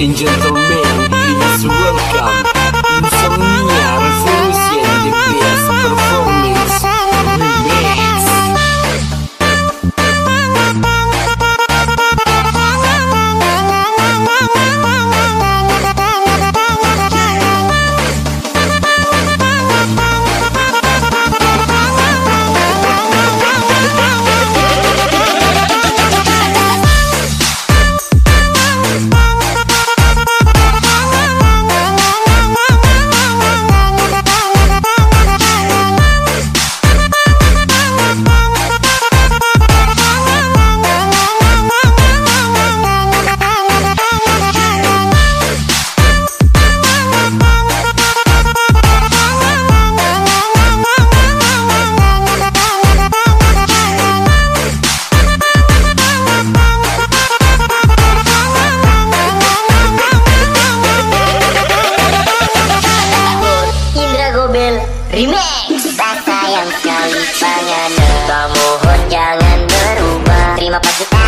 engines cima pra ficar.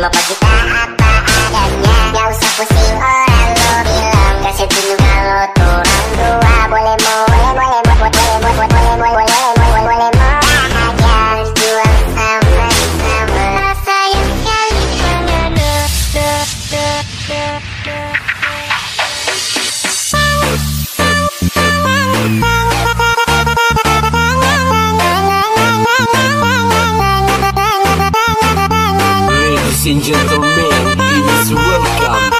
love i get and gentlemen, it is welcome